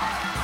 Bye.